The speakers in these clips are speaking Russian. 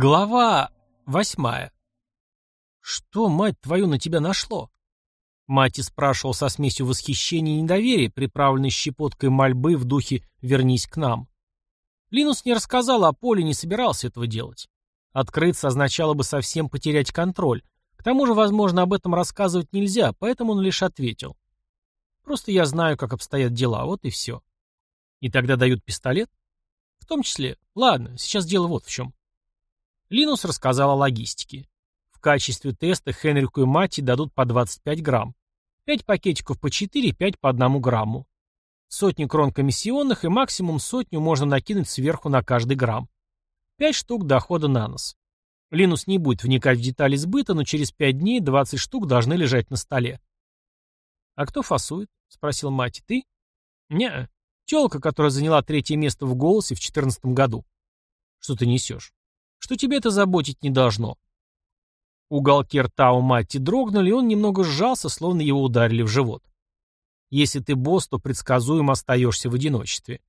Глава восьмая. «Что, мать твою, на тебя нашло?» Мати спрашивал со смесью восхищения и недоверия, приправленной щепоткой мольбы в духе «вернись к нам». Линус не рассказал о Поле, не собирался этого делать. Открыться означало бы совсем потерять контроль. К тому же, возможно, об этом рассказывать нельзя, поэтому он лишь ответил. «Просто я знаю, как обстоят дела, вот и все». «И тогда дают пистолет?» «В том числе. Ладно, сейчас дело вот в чем». Линус рассказал о логистике. В качестве теста Хенрику и Мати дадут по 25 грамм. 5 пакетиков по 4, 5 по 1 грамму. Сотни крон комиссионных и максимум сотню можно накинуть сверху на каждый грамм. 5 штук дохода на нос. Линус не будет вникать в детали сбыта, но через 5 дней 20 штук должны лежать на столе. «А кто фасует?» — спросил Мати. «Ты?» «Не, тёлка, которая заняла третье место в «Голосе» в 2014 году». «Что ты несешь?» Что тебе это заботить не должно. Уголки рта у Матти дрогнули, и он немного сжался, словно его ударили в живот. Если ты босс, то предсказуемо остаешься в одиночестве.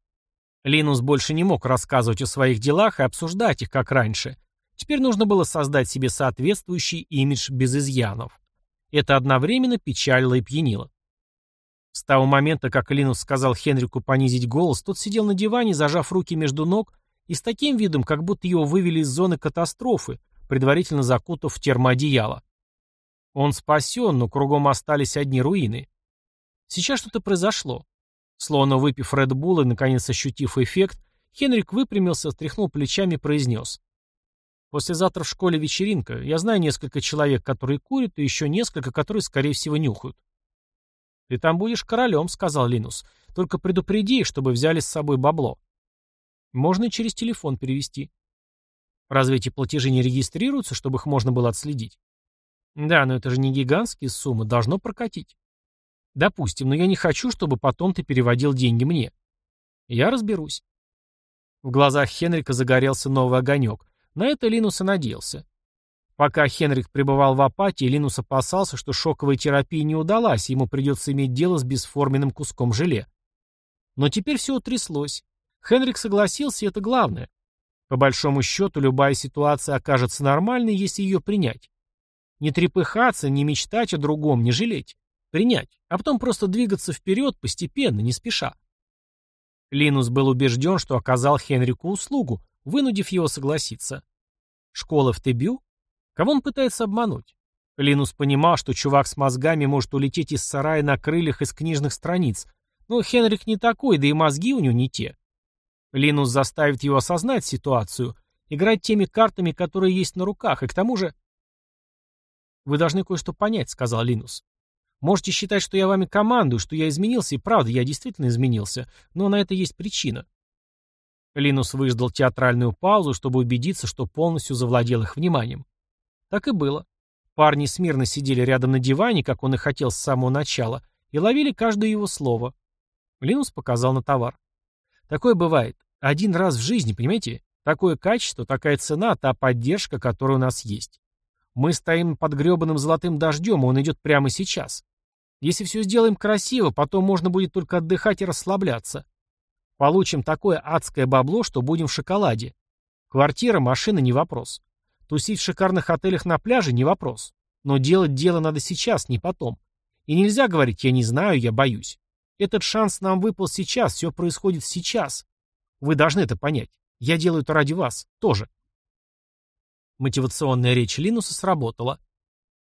Линус больше не мог рассказывать о своих делах и обсуждать их, как раньше. Теперь нужно было создать себе соответствующий имидж без изъянов. Это одновременно печалило и пьянило. С того момента, как Линус сказал Хенрику понизить голос, тот сидел на диване, зажав руки между ног и с таким видом, как будто его вывели из зоны катастрофы, предварительно закутав в термоодеяло. Он спасен, но кругом остались одни руины. Сейчас что-то произошло. Словно выпив Red Bull и, наконец, ощутив эффект, Хенрик выпрямился, стряхнул плечами и произнес. «Послезавтра в школе вечеринка. Я знаю несколько человек, которые курят, и еще несколько, которые, скорее всего, нюхают». «Ты там будешь королем», — сказал Линус. «Только предупреди, чтобы взяли с собой бабло». Можно и через телефон перевести. Разве эти платежи не регистрируются, чтобы их можно было отследить? Да, но это же не гигантские суммы, должно прокатить. Допустим, но я не хочу, чтобы потом ты переводил деньги мне. Я разберусь. В глазах Хенрика загорелся новый огонек. На это Линус и надеялся. Пока Хенрик пребывал в апатии, Линус опасался, что шоковая терапия не удалась, и ему придется иметь дело с бесформенным куском желе. Но теперь все утряслось. Хенрик согласился, и это главное. По большому счету, любая ситуация окажется нормальной, если ее принять. Не трепыхаться, не мечтать о другом, не жалеть. Принять, а потом просто двигаться вперед постепенно, не спеша. Линус был убежден, что оказал Хенрику услугу, вынудив его согласиться. Школа в Тебю? Кого он пытается обмануть? Линус понимал, что чувак с мозгами может улететь из сарая на крыльях из книжных страниц, но Хенрик не такой, да и мозги у него не те. Линус заставит его осознать ситуацию, играть теми картами, которые есть на руках, и к тому же... «Вы должны кое-что понять», — сказал Линус. «Можете считать, что я вами командую, что я изменился, и правда, я действительно изменился, но на это есть причина». Линус выждал театральную паузу, чтобы убедиться, что полностью завладел их вниманием. Так и было. Парни смирно сидели рядом на диване, как он и хотел с самого начала, и ловили каждое его слово. Линус показал на товар. Такое бывает. Один раз в жизни, понимаете? Такое качество, такая цена, та поддержка, которая у нас есть. Мы стоим под гребаным золотым дождем, и он идет прямо сейчас. Если все сделаем красиво, потом можно будет только отдыхать и расслабляться. Получим такое адское бабло, что будем в шоколаде. Квартира, машина — не вопрос. Тусить в шикарных отелях на пляже — не вопрос. Но делать дело надо сейчас, не потом. И нельзя говорить «я не знаю, я боюсь». Этот шанс нам выпал сейчас, все происходит сейчас. Вы должны это понять. Я делаю это ради вас. Тоже. Мотивационная речь Линуса сработала.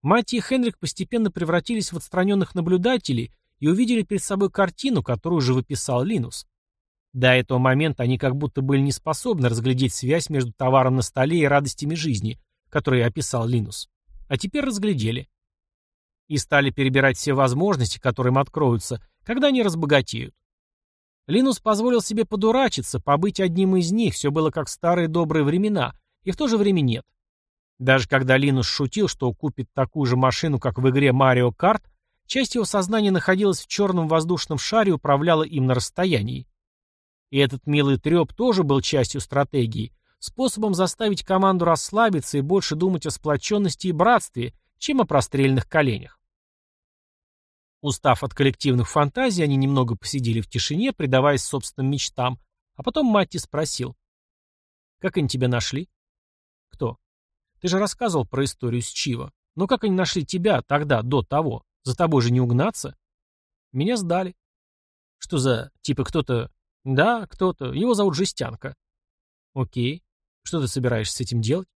Мати и Хенрик постепенно превратились в отстраненных наблюдателей и увидели перед собой картину, которую уже выписал Линус. До этого момента они как будто были не способны разглядеть связь между товаром на столе и радостями жизни, которые описал Линус. А теперь разглядели. И стали перебирать все возможности, которые им откроются, когда они разбогатеют. Линус позволил себе подурачиться, побыть одним из них, все было как в старые добрые времена, и в то же время нет. Даже когда Линус шутил, что купит такую же машину, как в игре Марио Карт, часть его сознания находилась в черном воздушном шаре и управляла им на расстоянии. И этот милый треп тоже был частью стратегии, способом заставить команду расслабиться и больше думать о сплоченности и братстве, чем о прострельных коленях. Устав от коллективных фантазий, они немного посидели в тишине, предаваясь собственным мечтам, а потом Матти спросил. «Как они тебя нашли?» Кто? Ты же рассказывал про историю с Чива. Но как они нашли тебя тогда, до того? За тобой же не угнаться? Меня сдали. Что за... Типа кто-то... Да, кто-то. Его зовут Жестянка. Окей. Что ты собираешься с этим делать?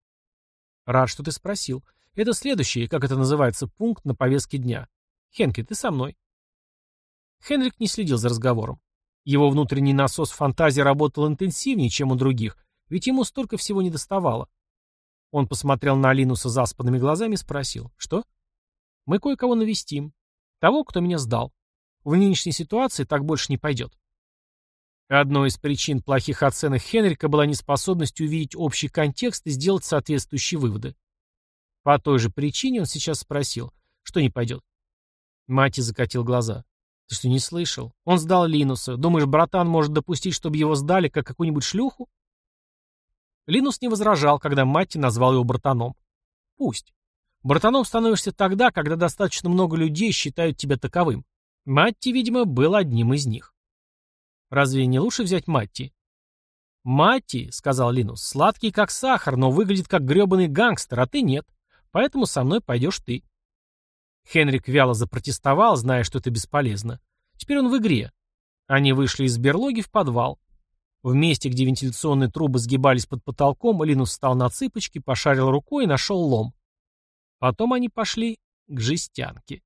Рад, что ты спросил. Это следующий, как это называется, пункт на повестке дня. Хенки, ты со мной. Хенрик не следил за разговором. Его внутренний насос фантазии работал интенсивнее, чем у других, ведь ему столько всего не доставало. Он посмотрел на Линуса заспанными глазами и спросил. «Что?» «Мы кое-кого навестим. Того, кто меня сдал. В нынешней ситуации так больше не пойдет». Одной из причин плохих оценок Хенрика была неспособность увидеть общий контекст и сделать соответствующие выводы. По той же причине он сейчас спросил, что не пойдет. Мати закатил глаза. «Ты что, не слышал? Он сдал Линуса. Думаешь, братан может допустить, чтобы его сдали, как какую-нибудь шлюху?» Линус не возражал, когда Матти назвал его братаном. Пусть. Братаном становишься тогда, когда достаточно много людей считают тебя таковым. Матти, видимо, был одним из них. Разве не лучше взять Матти? «Матти», — сказал Линус, — «сладкий как сахар, но выглядит как гребаный гангстер, а ты нет. Поэтому со мной пойдешь ты». Хенрик вяло запротестовал, зная, что это бесполезно. Теперь он в игре. Они вышли из берлоги в подвал. В месте, где вентиляционные трубы сгибались под потолком, Линус встал на цыпочки, пошарил рукой и нашел лом. Потом они пошли к жестянке.